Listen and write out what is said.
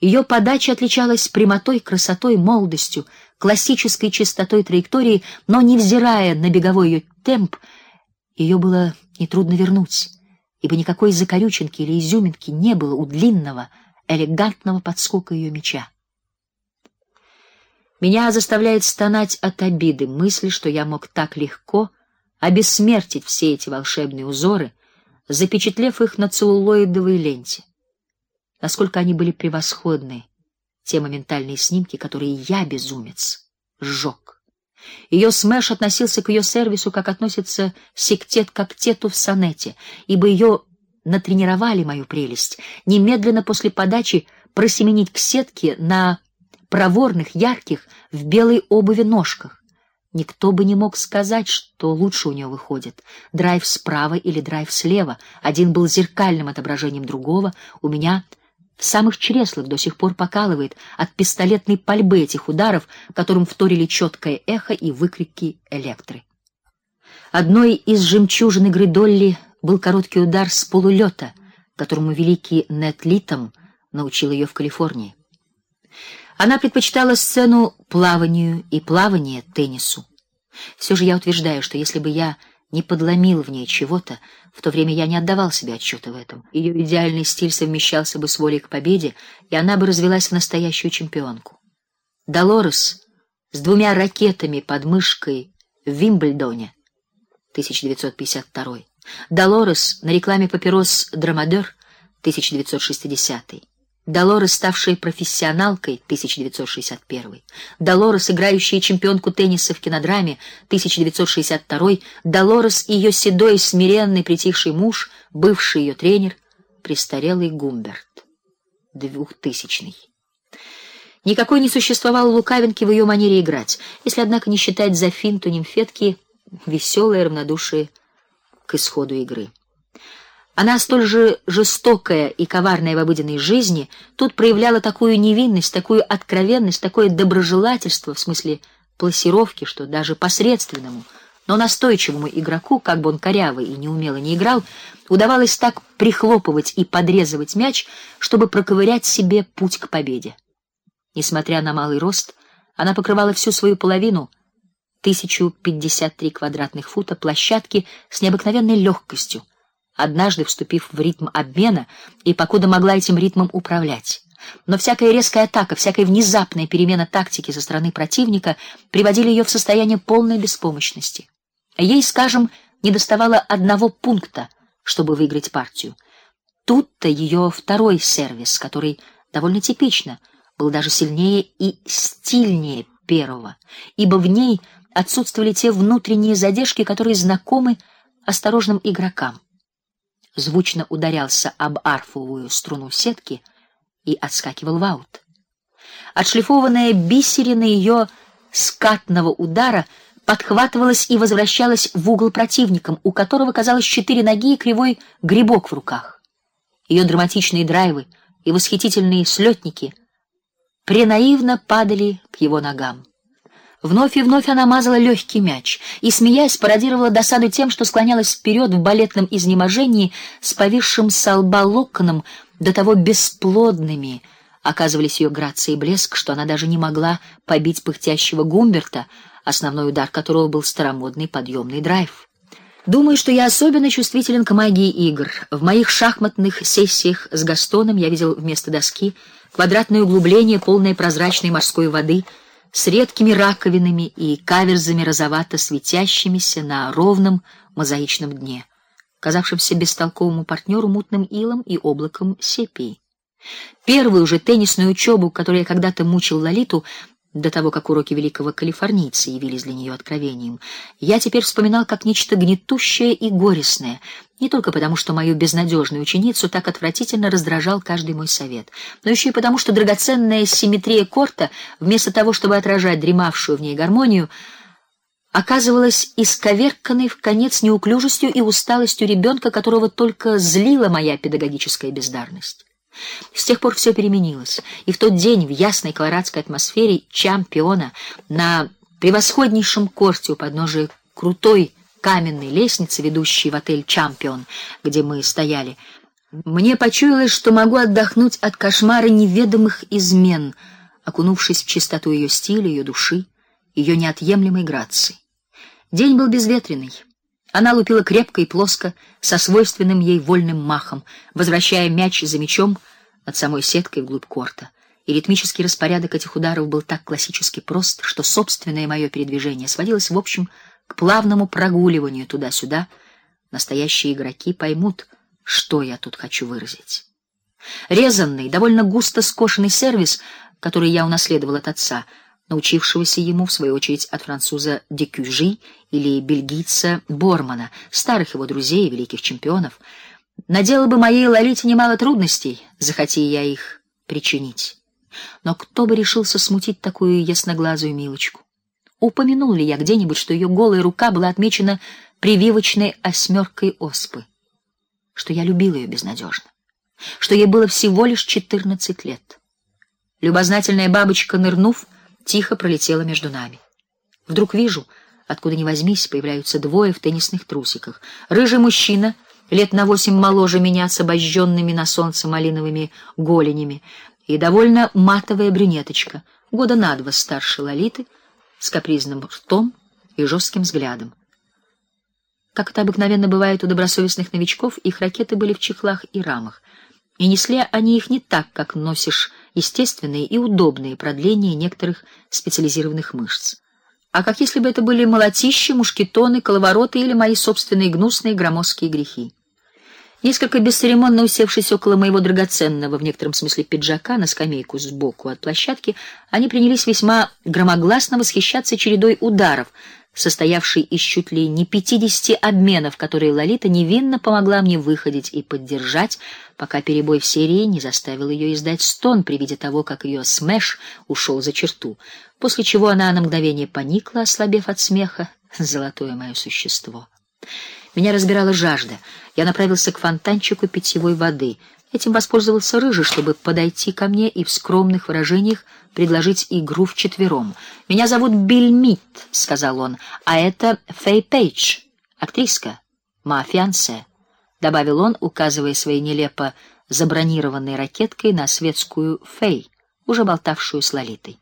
Ее подача отличалась прямотой, красотой, молодостью, классической чистотой траектории, но невзирая на беговой ее темп, ее было нетрудно вернуть, ибо никакой закорючинки или изюминки не было у длинного, элегантного подскока ее мяча. Меня заставляет стонать от обиды мысль, что я мог так легко обессмертить все эти волшебные узоры, запечатлев их на целлулоидовой ленте. Насколько они были превосходны, те моментальные снимки, которые я, безумец, сжег. Ее смеш относился к ее сервису, как относится сектет к октету в сонете, ибо ее натренировали мою прелесть немедленно после подачи просеменить к сетке на проворных, ярких, в белой обуви ножках. Никто бы не мог сказать, что лучше у нее выходит: драйв справа или драйв слева. Один был зеркальным отображением другого. У меня в самых чреслах до сих пор покалывает от пистолетной пальбы этих ударов, которым вторили четкое эхо и выкрики электры. Одной из жемчужин игры Долли был короткий удар с полулета, которому великий Нет Литом научил ее в Калифорнии. Она предпочитала сцену плаванию и плавание теннису. Все же я утверждаю, что если бы я не подломил в ней чего-то, в то время я не отдавал себе отчета в этом. Ее идеальный стиль совмещался бы с волей к победе, и она бы развилась в настоящую чемпионку. Долорес с двумя ракетами под мышкой в Вимблдоне 1952. Долорес на рекламе папирос Драмадер 1960. Долорес, ставшая профессионалкой 1961, Долорес, играющая чемпионку тенниса в кинодраме 1962, Долорес и ее седой, смиренный, притихший муж, бывший ее тренер, престарелый Гумберт, двухтысячный. Никакой не существовало лукавинки в ее манере играть, если однако не считать за финту нимфетки веселое равнодушие к исходу игры. Она столь же жестокая и коварная в обыденной жизни, тут проявляла такую невинность, такую откровенность, такое доброжелательство в смысле пласировки, что даже посредственному, но настойчивому игроку, как бы он корявый и неумело не играл, удавалось так прихлопывать и подрезывать мяч, чтобы проковырять себе путь к победе. Несмотря на малый рост, она покрывала всю свою половину, 1053 квадратных фута площадки с необыкновенной легкостью однажды вступив в ритм обмена и покуда могла этим ритмом управлять. Но всякая резкая атака, всякая внезапная перемена тактики со стороны противника приводили ее в состояние полной беспомощности. Ей, скажем, недоставало одного пункта, чтобы выиграть партию. Тут-то ее второй сервис, который довольно типично, был даже сильнее и стильнее первого, ибо в ней отсутствовали те внутренние задержки, которые знакомы осторожным игрокам звучно ударялся об арфовую струну сетки и отскакивал в аут. Отшлифованная бисерина ее скатного удара подхватывалась и возвращалась в угол противником, у которого казалось четыре ноги и кривой грибок в руках. Ее драматичные драйвы и восхитительные слетники пренаивно падали к его ногам. Вновь и вновь она мазала легкий мяч и смеясь пародировала досаду тем, что склонялась вперед в балетном изнеможении с повисшим с до того бесплодными оказывались ее грация и блеск, что она даже не могла побить пыхтящего Гумберта, основной удар которого был старомодный подъемный драйв. Думаю, что я особенно чувствителен к магии игр. В моих шахматных сессиях с Гастоном я видел вместо доски квадратное углубление, полное прозрачной морской воды с редкими раковинами и каверзами розовато светящимися на ровном мозаичном дне, казавшимся бестолковому партнеру мутным илом и облаком сепии. Первую же теннисную учебу, которую я когда-то мучил Лолиту, до того, как уроки великого калифорнийца явились для нее откровением, я теперь вспоминал как нечто гнетущее и горестное, не только потому, что мою безнадежную ученицу так отвратительно раздражал каждый мой совет, но еще и потому, что драгоценная симметрия корта, вместо того, чтобы отражать дремавшую в ней гармонию, оказывалась исковерканной в конец неуклюжестью и усталостью ребенка, которого только злила моя педагогическая бездарность. С тех пор все переменилось, и в тот день в ясной колорадской атмосфере чемпиона на превосходнейшем корте у подножия крутой каменной лестницы, ведущей в отель Чемпион, где мы стояли, Мне почудилось, что могу отдохнуть от кошмара неведомых измен, окунувшись в чистоту ее стиля, ее души, ее неотъемлемой грации. День был безветренный. Она лупила крепко и плоско, со свойственным ей вольным махом, возвращая мяч за мячом от самой сеткой вглубь корта. И ритмический распорядок этих ударов был так классически прост, что собственное мое передвижение сводилось в общем к плавному прогуливанию туда-сюда. Настоящие игроки поймут, что я тут хочу выразить. Резанный, довольно густо скошенный сервис, который я унаследовал от отца, научившегося ему в свою очередь от француза Декюжи или бельгийца Бормана, старых его друзей и великих чемпионов, наделал бы моей Лолите немало трудностей, захоти я их причинить. Но кто бы решился смутить такую ясноглазую милочку? Упомянул ли я где-нибудь, что ее голая рука была отмечена прививочной осьмеркой оспы? Что я любил ее безнадежно? Что ей было всего лишь четырнадцать лет? Любознательная бабочка, нырнув, тихо пролетела между нами. Вдруг вижу, откуда ни возьмись, появляются двое в теннисных трусиках. Рыжий мужчина, лет на восемь моложе меня, с обожженными на солнце малиновыми голенями, и довольно матовая брюнеточка, года на два старше Лолиты, с капризным ртом и жестким взглядом. Как это обыкновенно бывает у добросовестных новичков, их ракеты были в чехлах и рамах, и несли они их не так, как носишь естественные и удобные продления некоторых специализированных мышц, а как если бы это были молотищи, мушкетоны, коловороты или мои собственные гнусные громоздкие грехи. Несколько бесцеремонно усевшись около моего драгоценного в некотором смысле пиджака на скамейку сбоку от площадки, они принялись весьма громогласно восхищаться чередой ударов, состоявшей из чуть ли не пятидесяти обменов, которые Лолита невинно помогла мне выходить и поддержать, пока перебой в серии не заставил ее издать стон при виде того, как ее смеш ушел за черту, после чего она на мгновение поникла, ослабев от смеха, золотое мое существо. Меня разбирала жажда. Я направился к фонтанчику питьевой воды. Этим воспользовался рыжий, чтобы подойти ко мне и в скромных выражениях предложить игру в четвером. Меня зовут Билл сказал он, а это Фэй Пейдж, актриска, мафиансе, добавил он, указывая своей нелепо забронированной ракеткой на светскую Фэй, уже болтавшую с Лолитой.